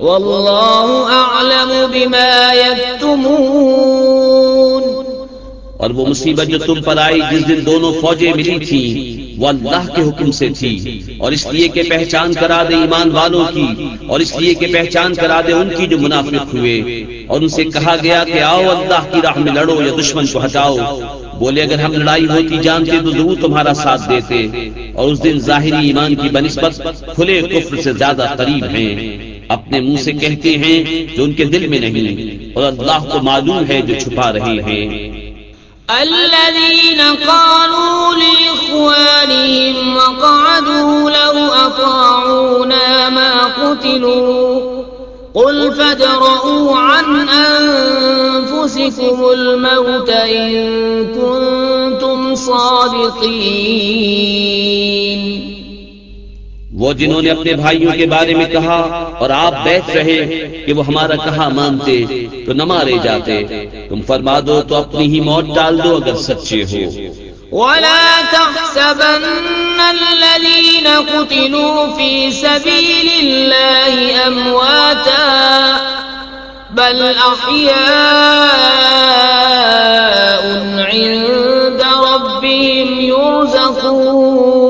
والله اعلم بما يكتمون اور وہ مصیبت جو تم پر آئی جس دن دونوں فوجیں ملی تھی وہ اللہ کے حکم سے تھی، اور اس لیے کہ پہچان کرا دے ایمان والوں کی، اور اس لیے کہ پہچان کرا دے ان کی جو منافق ہوئے۔ اور ان سے کہا گیا کہ آؤ اللہ کی راہ میں لڑو یا دشمن کو ہٹاؤ۔ بولے، اگر ہم لڑائی ہوتی جانتے تو ضرور تمہارا ساتھ دیتے۔ اور اس دن ظاہری ایمان کی بنسبت کھلے کفر سے زیادہ قریب ہیں۔ اپنے منہ سے کہتے ہیں جو ان کے دل میں نہیں اور اللہ کو معلوم ہے جو چھپا رہے ہیں۔ الذين قالوا لإخوانهم وقعدوا لو أطاعونا ما قتلوا قل فادرؤوا عن أنفسكم الموت إن كنتم صادقين۔ وہ جنہوں نے اپنے بھائیوں کے بارے میں کہا اور آپ بیٹھ رہے کہ وہ ہمارا کہا مانتے تو نہ مارے جاتے۔ تم فرما دو تو اپنی ہی موت ڈال دو اگر سچے ہو۔ ولا تحسبن الذين قتلوا في سبيل الله أمواتا بل أحياء عند ربهم يرزقون۔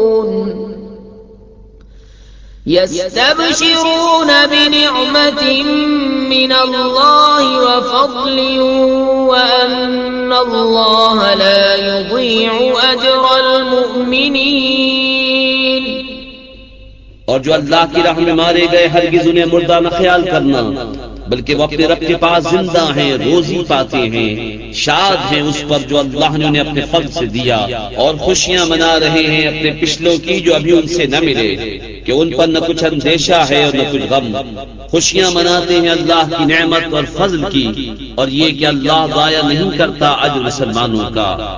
يستبشرون بنعمة من الله وفضل وأن الله لا يضيع أجر المؤمنين. اور جو اللہ کی راہ میں مارے گئے ہرگز انہیں مردہ نہ خیال کرنا۔ بلکہ وہ اپنے رب کے پاس زندہ ہیں، روزی پاتے ہیں۔ شاد ہیں اس پر جو اللہ نے انہیں اپنے فضل سے دیا۔ اور خوشیاں منا رہے ہیں اپنے پچھلوں کی جو ابھی ان سے نہ ملے۔ کہ ان پر نہ کچھ اندیشہ ہے اور نہ کچھ غم۔ خوشیاں مناتے ہیں اللہ کی نعمت اور فضل کی۔ اور یہ کہ اللہ ضائع نہیں کرتا اجر مسلمانوں کا۔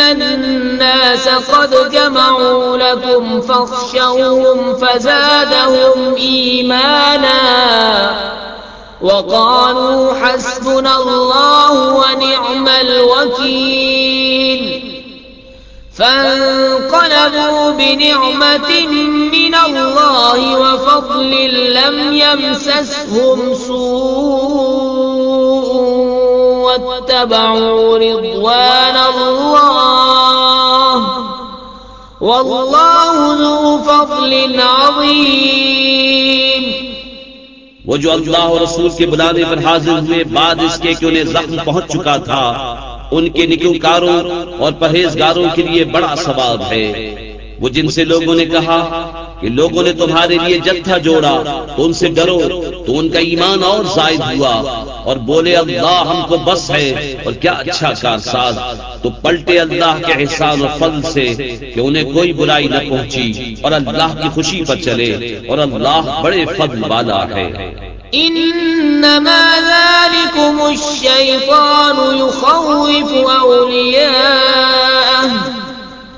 الناس قد جمعوا لكم فاخشوهم فزادهم إيمانا وقالوا حسبنا الله ونعم الوكيل فانقلبوا بنعمة من الله وفضل لم يمسسهم سوء واتبعوا رضوان الله والله ذو فضل عظيم. وہ جو اللہ اور رسول کے بلانے پر حاضر ہوئے، بعد اس کے کہ انہیں زخم پہنچ چکا تھا، ان کے نکوکاروں اور پرہیزگاروں کے لیے بڑا ثواب ہے۔ وہ جن سے لوگوں نے کہا کہ لوگوں نے تمہارے لیے جتھا جوڑا، تو ان سے ڈرو، تو ان کا ایمان اور زائد ہوا اور بولے، اللہ ہم کو بس ہے اور کیا اچھا کارساز۔ تو پلٹے اللہ کے احسان اور فضل سے کہ انہیں کوئی برائی نہ پہنچی اور اللہ کی خوشی پر چلے اور اللہ بڑے فضل والا ہے۔ انما ذلكم الشيطان يخوف اولياءه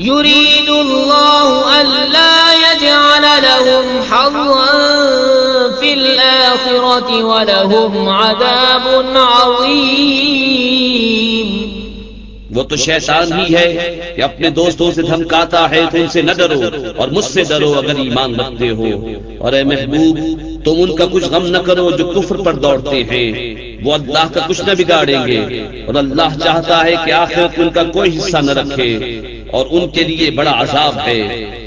يريد الله ألا يجعل لهم حظا في الآخرة ولهم عذاب عظيم. وہ تو شیطان ہی ہے کہ اپنے دوستوں سے دھمکاتا ہے تو ان سے نہ ڈرو اور مجھ سے ڈرو اگر ایمان رکھتے ہو۔ اور اے محبوب، تم ان کا کچھ غم نہ کرو جو کفر پر دوڑتے ہیں۔ وہ اللہ کا کچھ نہ بگاڑیں گے۔ اور اللہ چاہتا ہے کہ آخرت ان کا کوئی حصہ نہ رکھے۔ اور ان کے لیے بڑا عذاب ہے۔